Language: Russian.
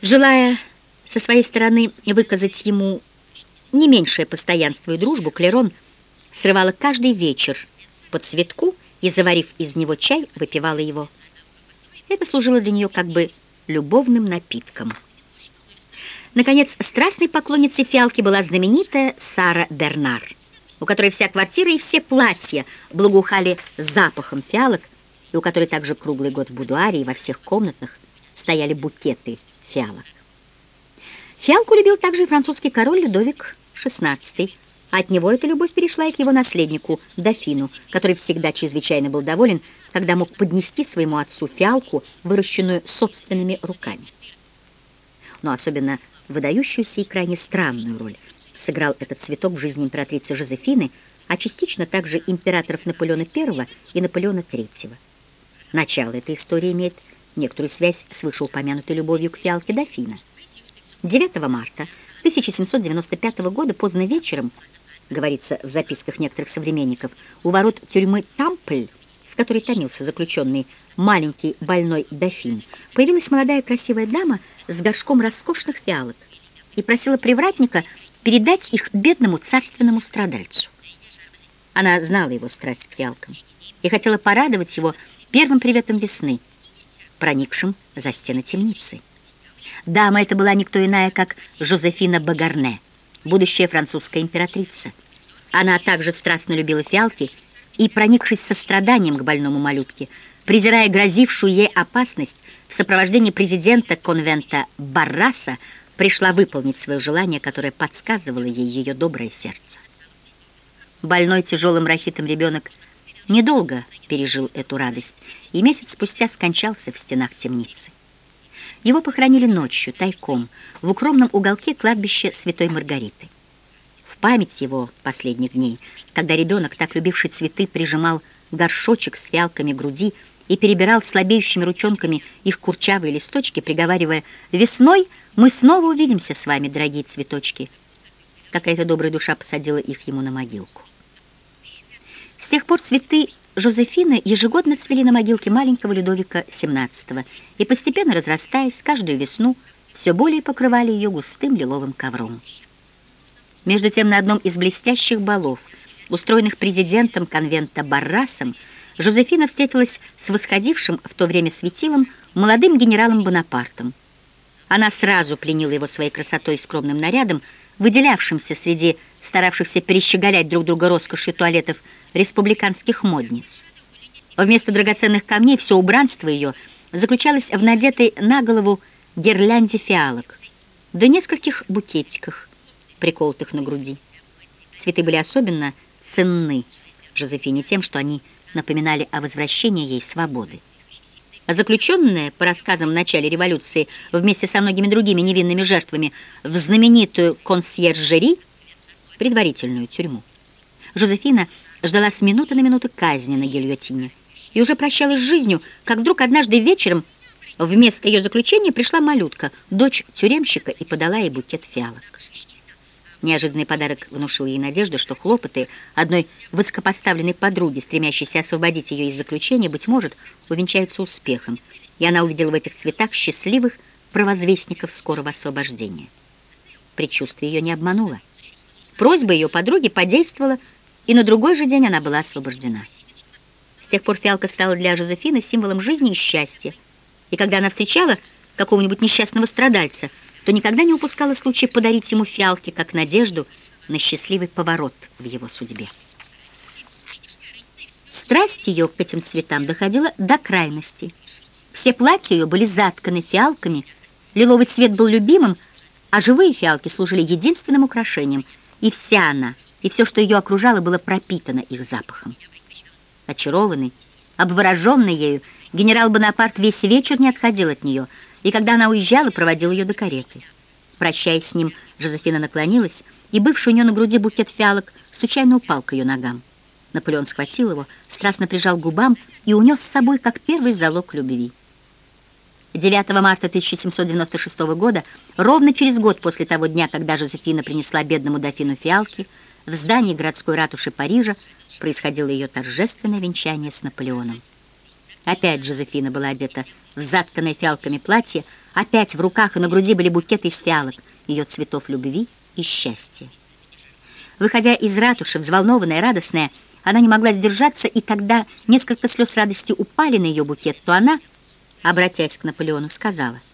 Желая со своей стороны выказать ему не меньшее постоянство и дружбу, Клерон срывала каждый вечер под цветку и, заварив из него чай, выпивала его. Это служило для нее как бы любовным напитком. Наконец, страстной поклонницей фиалки была знаменитая Сара Бернар, у которой вся квартира и все платья благоухали запахом фиалок, и у которой также круглый год в будуаре и во всех комнатах стояли букеты фиалок. Фиалку любил также и французский король Людовик XVI, от него эта любовь перешла и к его наследнику, дофину, который всегда чрезвычайно был доволен, когда мог поднести своему отцу фиалку, выращенную собственными руками. Но особенно выдающуюся и крайне странную роль сыграл этот цветок в жизни императрицы Жозефины, а частично также императоров Наполеона I и Наполеона III. Начало этой истории имеет некоторую связь с вышеупомянутой любовью к фиалке дофина. 9 марта 1795 года поздно вечером, говорится в записках некоторых современников, у ворот тюрьмы Тампль, в которой томился заключенный маленький больной дофин, появилась молодая красивая дама с горшком роскошных фиалок и просила привратника передать их бедному царственному страдальцу. Она знала его страсть к фиалкам и хотела порадовать его первым приветом весны, проникшим за стены темницы. Дама эта была никто иная, как Жозефина Багарне, будущая французская императрица. Она также страстно любила фиалки и, проникшись состраданием к больному малютке, презирая грозившую ей опасность, в сопровождении президента конвента Барраса пришла выполнить свое желание, которое подсказывало ей ее доброе сердце. Больной тяжелым рахитом ребенок недолго пережил эту радость и месяц спустя скончался в стенах темницы. Его похоронили ночью, тайком, в укромном уголке кладбища Святой Маргариты. В память его последних дней, когда ребенок, так любивший цветы, прижимал горшочек с фиалками груди и перебирал слабеющими ручонками их курчавые листочки, приговаривая «Весной мы снова увидимся с вами, дорогие цветочки». Какая-то добрая душа посадила их ему на могилку. Пор цветы Жозефины ежегодно цвели на могилке маленького Людовика XVII и, постепенно разрастаясь, каждую весну все более покрывали ее густым лиловым ковром. Между тем, на одном из блестящих балов, устроенных президентом конвента Баррасом, Жозефина встретилась с восходившим в то время светилом молодым генералом Бонапартом. Она сразу пленила его своей красотой и скромным нарядом, выделявшимся среди старавшихся перещеголять друг друга роскошью туалетов республиканских модниц. Вместо драгоценных камней все убранство ее заключалось в надетой на голову гирлянде фиалок, да нескольких букетиках, приколотых на груди. Цветы были особенно ценны Жозефине тем, что они напоминали о возвращении ей свободы. Заключенная, по рассказам в начале революции, вместе со многими другими невинными жертвами, в знаменитую консьержери, предварительную тюрьму. Жозефина ждала с минуты на минуту казни на гильотине и уже прощалась с жизнью, как вдруг однажды вечером вместо ее заключения пришла малютка, дочь тюремщика, и подала ей букет фиалок. Неожиданный подарок внушил ей надежду, что хлопоты одной высокопоставленной подруги, стремящейся освободить ее из заключения, быть может, увенчаются успехом, и она увидела в этих цветах счастливых провозвестников скорого освобождения. Предчувствие ее не обмануло. Просьба ее подруги подействовала, и на другой же день она была освобождена. С тех пор фиалка стала для Жозефины символом жизни и счастья, и когда она встречала какого-нибудь несчастного страдальца – то никогда не упускала случая подарить ему фиалки, как надежду на счастливый поворот в его судьбе. Страсть ее к этим цветам доходила до крайности. Все платья ее были затканы фиалками, лиловый цвет был любимым, а живые фиалки служили единственным украшением, и вся она, и все, что ее окружало, было пропитано их запахом. Очарованный, обвороженный ею, генерал Бонапарт весь вечер не отходил от нее – и когда она уезжала, проводил ее до кареты. Прощаясь с ним, Жозефина наклонилась, и бывший у нее на груди букет фиалок случайно упал к ее ногам. Наполеон схватил его, страстно прижал к губам и унес с собой как первый залог любви. 9 марта 1796 года, ровно через год после того дня, когда Жозефина принесла бедному дофину фиалки, в здании городской ратуши Парижа происходило ее торжественное венчание с Наполеоном. Опять Жозефина была одета в затканное фиалками платье, опять в руках и на груди были букеты из фиалок, ее цветов любви и счастья. Выходя из ратуши, взволнованная, радостная, она не могла сдержаться, и когда несколько слез радости упали на ее букет, то она, обратясь к Наполеону, сказала —